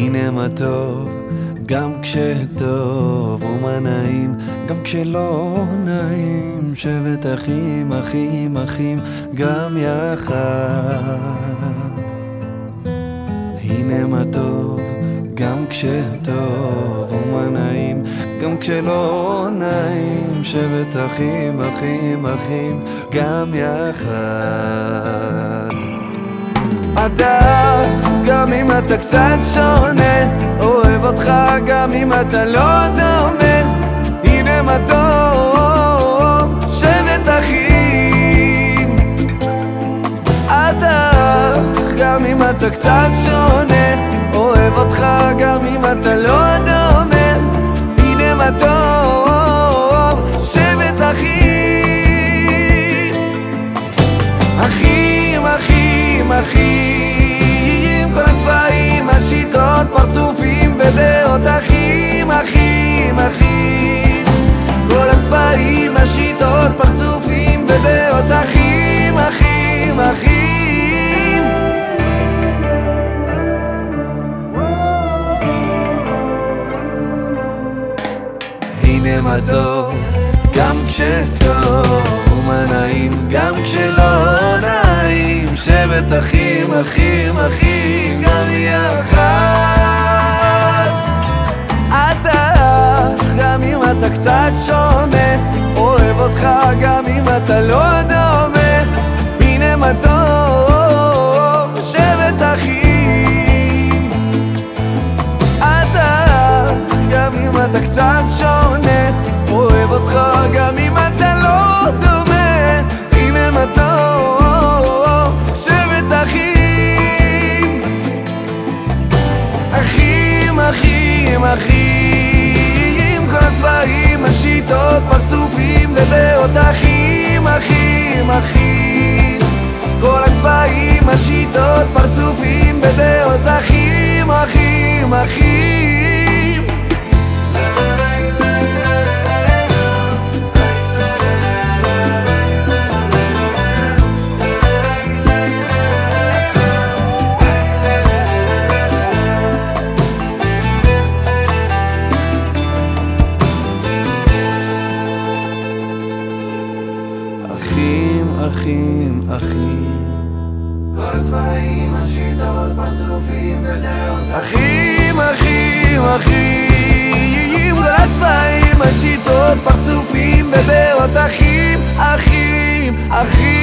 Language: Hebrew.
הנה מה טוב, גם כשטוב ומה נעים, גם כשלא נעים, שבת אחים, אחים, אחים, גם יחד. הנה מה טוב, גם כשטוב ומה נעים, גם כשלא נעים, שבת אחים, אחים, אחים, גם יחד. אתה, גם אם אתה קצת שונה, אוהב אותך גם אם אתה לא דומה, הנה מה טוב, שבת אחים. אתה, גם אם אתה קצת שונה, אוהב אותך גם אם אתה הנה מה טוב, גם כשטוב, ומה נעים, גם כשלא נעים, שבת אחים, אחים, אחים, גם יחד. אתה, גם אם אתה קצת שונה, אוהב אותך גם אם אתה לא דומה, הנה מה טוב, שבת אחים. אתה, גם אם אתה קצת שונה, אוהב אותך גם אם אתה לא דומה, הנה מה טוב, שבת אחים. אחים, אחים, אחים, כל הצבעים, השיטות, פרצופים ודעות, אחים, אחים, אחים. כל הצבעים, השיטות, פרצופים ודעות, אחים, אחים, אחים. אחים, אחים, אחים. כל הצבעים, השיטות, פרצופים ודעות. אחים, אחים, אחים. הצבעים, השיטות, פרצופים אחים, אחים, אחים.